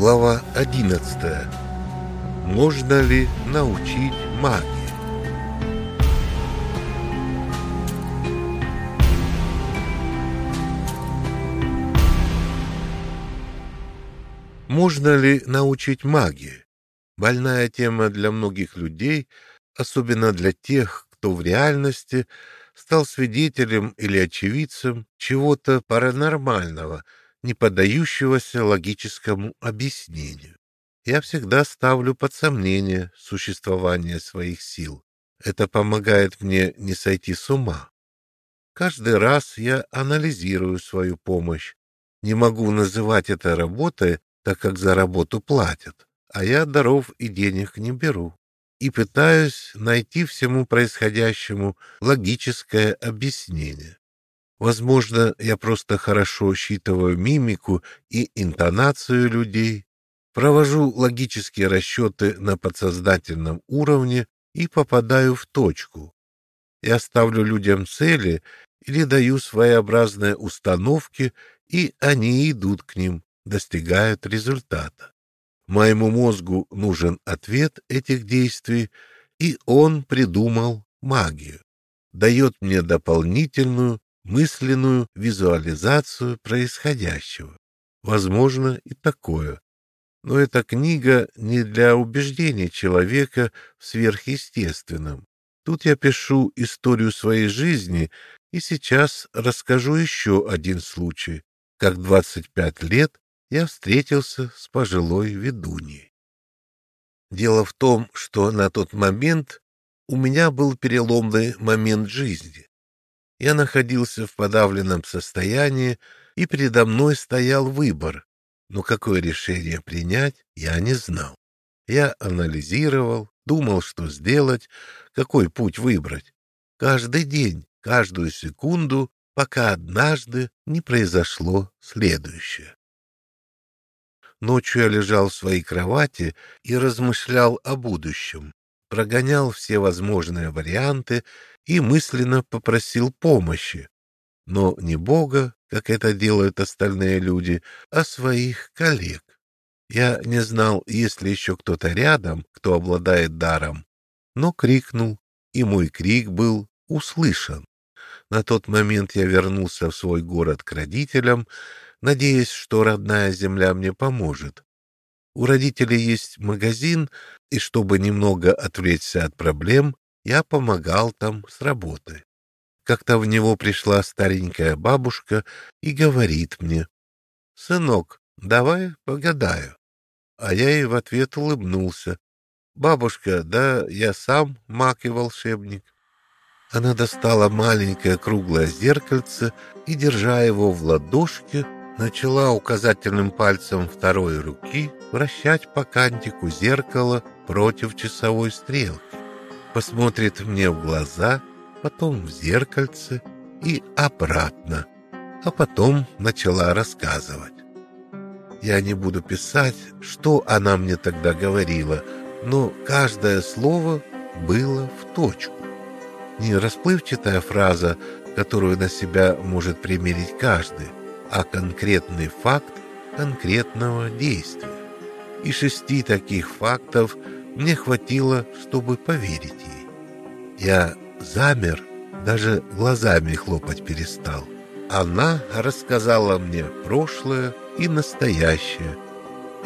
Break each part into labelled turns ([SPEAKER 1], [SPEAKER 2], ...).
[SPEAKER 1] Глава 11. Можно ли научить магии? Можно ли научить магии? Больная тема для многих людей, особенно для тех, кто в реальности стал свидетелем или очевидцем чего-то паранормального – не поддающегося логическому объяснению. Я всегда ставлю под сомнение существование своих сил. Это помогает мне не сойти с ума. Каждый раз я анализирую свою помощь. Не могу называть это работой, так как за работу платят, а я даров и денег не беру. И пытаюсь найти всему происходящему логическое объяснение. Возможно, я просто хорошо считываю мимику и интонацию людей, провожу логические расчеты на подсознательном уровне и попадаю в точку. Я ставлю людям цели или даю своеобразные установки, и они идут к ним, достигают результата. Моему мозгу нужен ответ этих действий, и он придумал магию. Дает мне дополнительную мысленную визуализацию происходящего. Возможно и такое. Но эта книга не для убеждения человека в сверхъестественном. Тут я пишу историю своей жизни и сейчас расскажу еще один случай, как 25 лет я встретился с пожилой ведуньей. Дело в том, что на тот момент у меня был переломный момент жизни. Я находился в подавленном состоянии, и передо мной стоял выбор, но какое решение принять, я не знал. Я анализировал, думал, что сделать, какой путь выбрать. Каждый день, каждую секунду, пока однажды не произошло следующее. Ночью я лежал в своей кровати и размышлял о будущем, прогонял все возможные варианты и мысленно попросил помощи. Но не Бога, как это делают остальные люди, а своих коллег. Я не знал, есть ли еще кто-то рядом, кто обладает даром, но крикнул, и мой крик был услышан. На тот момент я вернулся в свой город к родителям, надеясь, что родная земля мне поможет. У родителей есть магазин, и чтобы немного отвлечься от проблем, я помогал там с работы. Как-то в него пришла старенькая бабушка и говорит мне, «Сынок, давай погадаю». А я ей в ответ улыбнулся. «Бабушка, да я сам маг и волшебник». Она достала маленькое круглое зеркальце и, держа его в ладошке, начала указательным пальцем второй руки вращать по кантику зеркала против часовой стрелки посмотрит мне в глаза, потом в зеркальце и обратно, а потом начала рассказывать. Я не буду писать, что она мне тогда говорила, но каждое слово было в точку. Не расплывчатая фраза, которую на себя может примерить каждый, а конкретный факт конкретного действия. И шести таких фактов – мне хватило, чтобы поверить ей. Я замер, даже глазами хлопать перестал. Она рассказала мне прошлое и настоящее.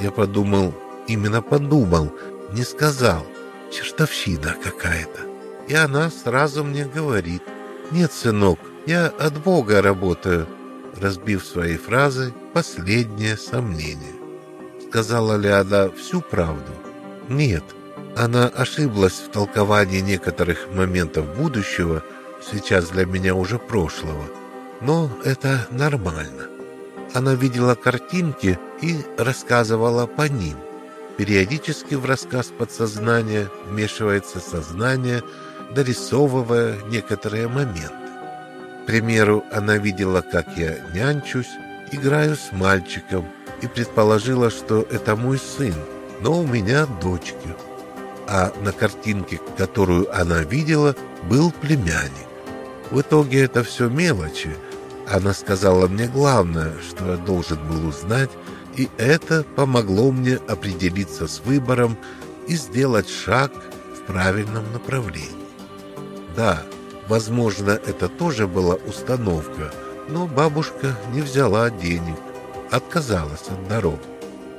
[SPEAKER 1] Я подумал, именно подумал, не сказал. Чертовщина какая-то. И она сразу мне говорит, «Нет, сынок, я от Бога работаю», разбив своей фразой последнее сомнение. Сказала ли она всю правду? Нет, она ошиблась в толковании некоторых моментов будущего, сейчас для меня уже прошлого. Но это нормально. Она видела картинки и рассказывала по ним. Периодически в рассказ подсознания вмешивается сознание, дорисовывая некоторые моменты. Примеру, она видела, как я нянчусь, играю с мальчиком и предположила, что это мой сын, но у меня дочки. А на картинке, которую она видела, был племянник. В итоге это все мелочи. Она сказала мне главное, что я должен был узнать И это помогло мне определиться с выбором и сделать шаг в правильном направлении. Да, возможно, это тоже была установка, но бабушка не взяла денег, отказалась от дорог.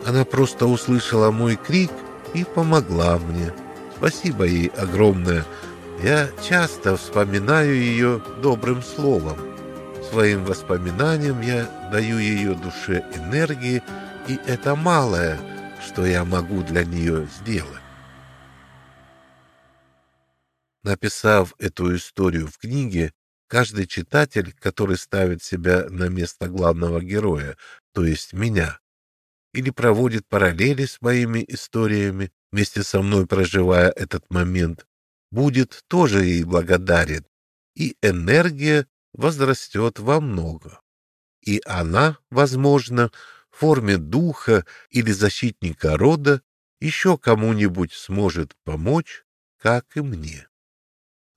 [SPEAKER 1] Она просто услышала мой крик и помогла мне. Спасибо ей огромное. Я часто вспоминаю ее добрым словом. Своим воспоминаниям я даю ее душе энергии, и это малое, что я могу для нее сделать. Написав эту историю в книге, каждый читатель, который ставит себя на место главного героя, то есть меня, или проводит параллели с моими историями, вместе со мной проживая этот момент, будет тоже ей благодарен, и энергия возрастет во много. И она, возможно, в форме духа или защитника рода еще кому-нибудь сможет помочь, как и мне.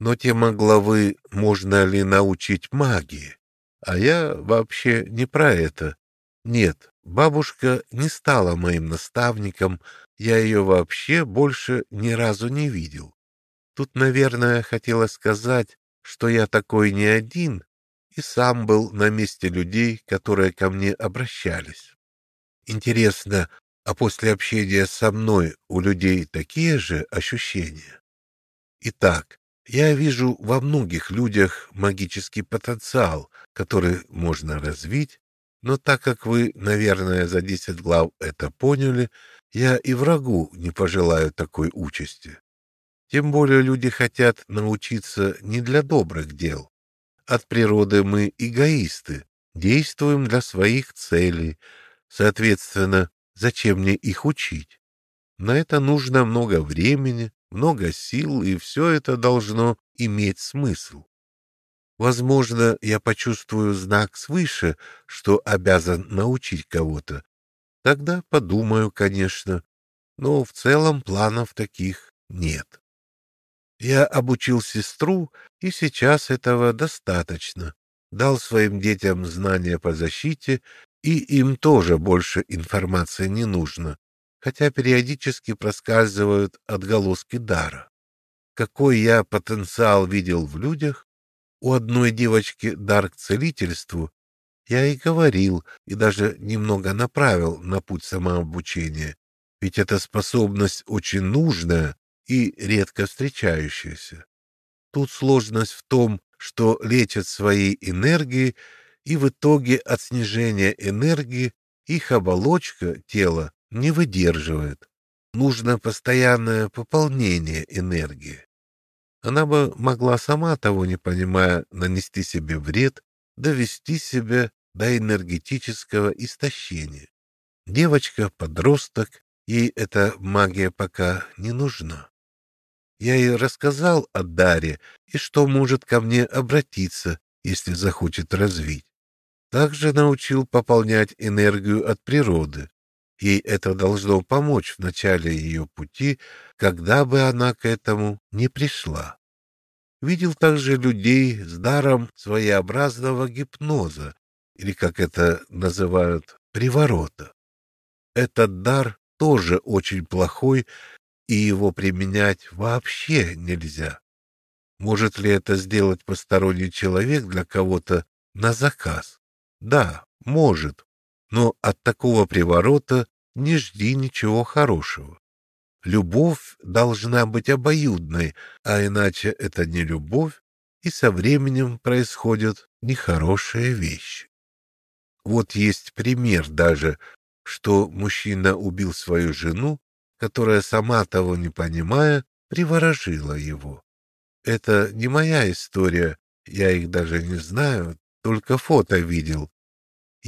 [SPEAKER 1] Но тема главы «Можно ли научить магии?» А я вообще не про это. Нет, бабушка не стала моим наставником, я ее вообще больше ни разу не видел. Тут, наверное, хотела сказать, что я такой не один и сам был на месте людей, которые ко мне обращались. Интересно, а после общения со мной у людей такие же ощущения? Итак, я вижу во многих людях магический потенциал, который можно развить, но так как вы, наверное, за десять глав это поняли, я и врагу не пожелаю такой участи. Тем более люди хотят научиться не для добрых дел. От природы мы эгоисты, действуем для своих целей. Соответственно, зачем мне их учить? На это нужно много времени, много сил, и все это должно иметь смысл. Возможно, я почувствую знак свыше, что обязан научить кого-то. Тогда подумаю, конечно, но в целом планов таких нет. Я обучил сестру, и сейчас этого достаточно. Дал своим детям знания по защите, и им тоже больше информации не нужно, хотя периодически проскальзывают отголоски дара. Какой я потенциал видел в людях? У одной девочки дар к целительству. Я и говорил, и даже немного направил на путь самообучения, ведь эта способность очень нужная, и редко встречающаяся. Тут сложность в том, что лечат своей энергией, и в итоге от снижения энергии их оболочка тела не выдерживает. Нужно постоянное пополнение энергии. Она бы могла сама того не понимая нанести себе вред, довести себя до энергетического истощения. Девочка-подросток, ей эта магия пока не нужна. Я ей рассказал о Даре и что может ко мне обратиться, если захочет развить. Также научил пополнять энергию от природы. Ей это должно помочь в начале ее пути, когда бы она к этому не пришла. Видел также людей с даром своеобразного гипноза, или, как это называют, приворота. Этот дар тоже очень плохой и его применять вообще нельзя. Может ли это сделать посторонний человек для кого-то на заказ? Да, может, но от такого приворота не жди ничего хорошего. Любовь должна быть обоюдной, а иначе это не любовь, и со временем происходят нехорошие вещи. Вот есть пример даже, что мужчина убил свою жену которая, сама того не понимая, приворожила его. Это не моя история, я их даже не знаю, только фото видел.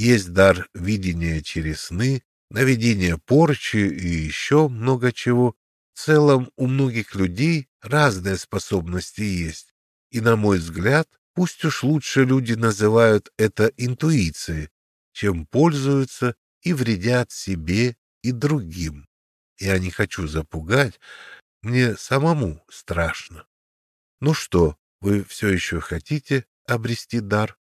[SPEAKER 1] Есть дар видения через сны, наведение порчи и еще много чего. В целом у многих людей разные способности есть. И, на мой взгляд, пусть уж лучше люди называют это интуицией, чем пользуются и вредят себе и другим. Я не хочу запугать, мне самому страшно. Ну что, вы все еще хотите обрести дар?